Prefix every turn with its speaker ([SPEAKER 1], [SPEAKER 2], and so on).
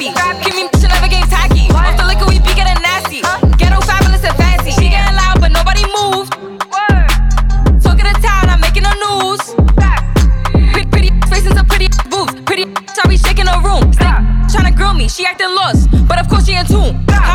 [SPEAKER 1] happy. Grab creamy, bitch, another game tacky. Off the liquor, we be getting nasty. Huh? Ghetto fabulous and fancy. She getting loud, but nobody moved. Word. Talking to town, I'm making the news. Pretty, pretty faces a pretty booth. Pretty, I be shaking the room. Stick, trying to grill me, she acting lost, but of course she in tune. Stop.